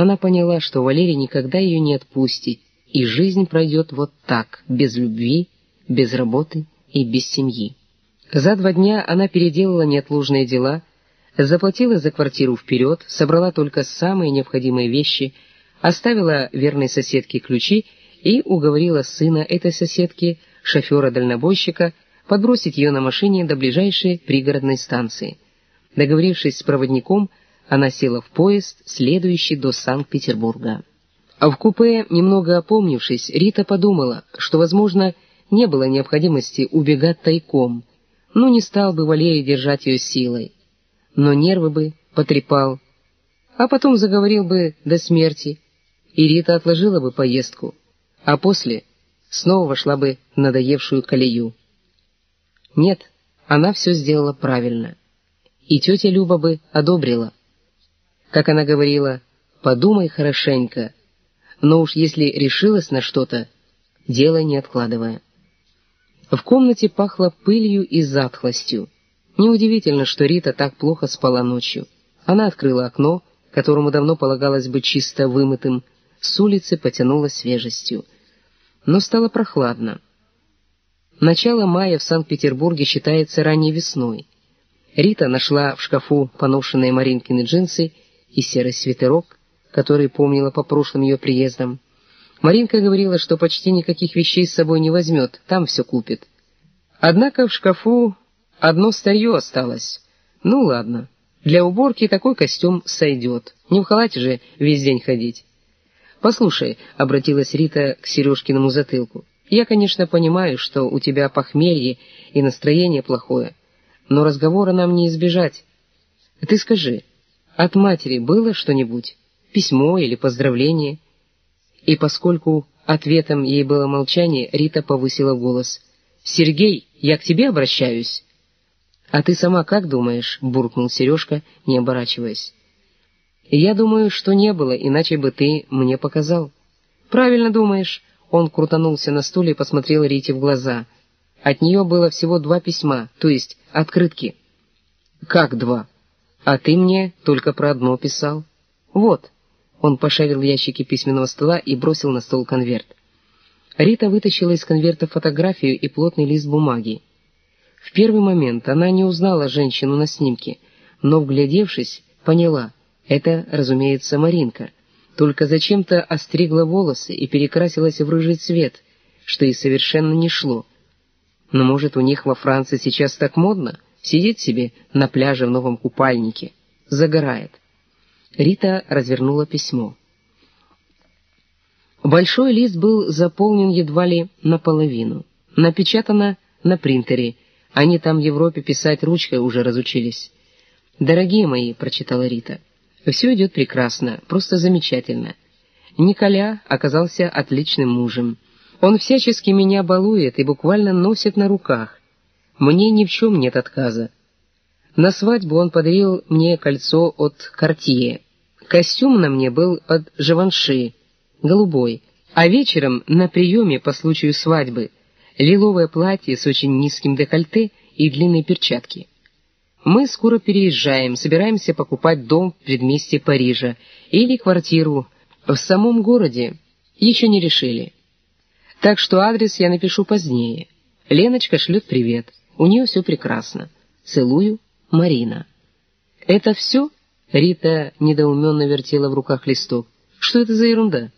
она поняла, что Валерий никогда ее не отпустит, и жизнь пройдет вот так, без любви, без работы и без семьи. За два дня она переделала неотложные дела, заплатила за квартиру вперед, собрала только самые необходимые вещи, оставила верной соседке ключи и уговорила сына этой соседки, шофера-дальнобойщика, подбросить ее на машине до ближайшей пригородной станции. Договорившись с проводником, она села в поезд, следующий до Санкт-Петербурга. А в купе, немного опомнившись, Рита подумала, что, возможно, не было необходимости убегать тайком, но не стал бы Валерий держать ее силой. Но нервы бы потрепал, а потом заговорил бы до смерти, и Рита отложила бы поездку, а после снова вошла бы в надоевшую колею. Нет, она все сделала правильно, и тетя Люба бы одобрила. Как она говорила, подумай хорошенько, но уж если решилась на что-то, делай не откладывая. В комнате пахло пылью и затхлостью. Неудивительно, что Рита так плохо спала ночью. Она открыла окно, которому давно полагалось быть чисто вымытым, с улицы потянуло свежестью. Но стало прохладно. Начало мая в Санкт-Петербурге считается ранней весной. Рита нашла в шкафу поношенные Маринкины джинсы и серый свитерок, который помнила по прошлым ее приездам. Маринка говорила, что почти никаких вещей с собой не возьмет, там все купит. Однако в шкафу одно старье осталось. Ну ладно, для уборки такой костюм сойдет, не в халате же весь день ходить. «Послушай», — обратилась Рита к Сережкиному затылку, «я, конечно, понимаю, что у тебя похмелье и настроение плохое, но разговора нам не избежать. Ты скажи, от матери было что-нибудь? Письмо или поздравление?» И поскольку ответом ей было молчание, Рита повысила голос. «Сергей, я к тебе обращаюсь». «А ты сама как думаешь?» — буркнул Сережка, не оборачиваясь. «Я думаю, что не было, иначе бы ты мне показал». «Правильно думаешь». Он крутанулся на стуле и посмотрел Рите в глаза. От нее было всего два письма, то есть открытки. «Как два? А ты мне только про одно писал». «Вот». Он пошарил в ящике письменного стола и бросил на стол конверт. Рита вытащила из конверта фотографию и плотный лист бумаги. В первый момент она не узнала женщину на снимке, но, вглядевшись, поняла — это, разумеется, Маринка. Только зачем-то остригла волосы и перекрасилась в рыжий цвет, что ей совершенно не шло. Но, может, у них во Франции сейчас так модно? Сидит себе на пляже в новом купальнике, загорает. Рита развернула письмо. Большой лист был заполнен едва ли наполовину. Напечатано на принтере. Они там в Европе писать ручкой уже разучились. «Дорогие мои», — прочитала Рита, — «все идет прекрасно, просто замечательно. Николя оказался отличным мужем. Он всячески меня балует и буквально носит на руках. Мне ни в чем нет отказа. На свадьбу он подарил мне кольцо от Кортье. Костюм на мне был от Живанши, голубой, а вечером на приеме по случаю свадьбы лиловое платье с очень низким декольте и длинные перчатки. Мы скоро переезжаем, собираемся покупать дом в предместье Парижа или квартиру в самом городе, еще не решили. Так что адрес я напишу позднее. Леночка шлет привет, у нее все прекрасно. Целую, Марина. «Это все?» — Рита недоуменно вертела в руках листок. «Что это за ерунда?»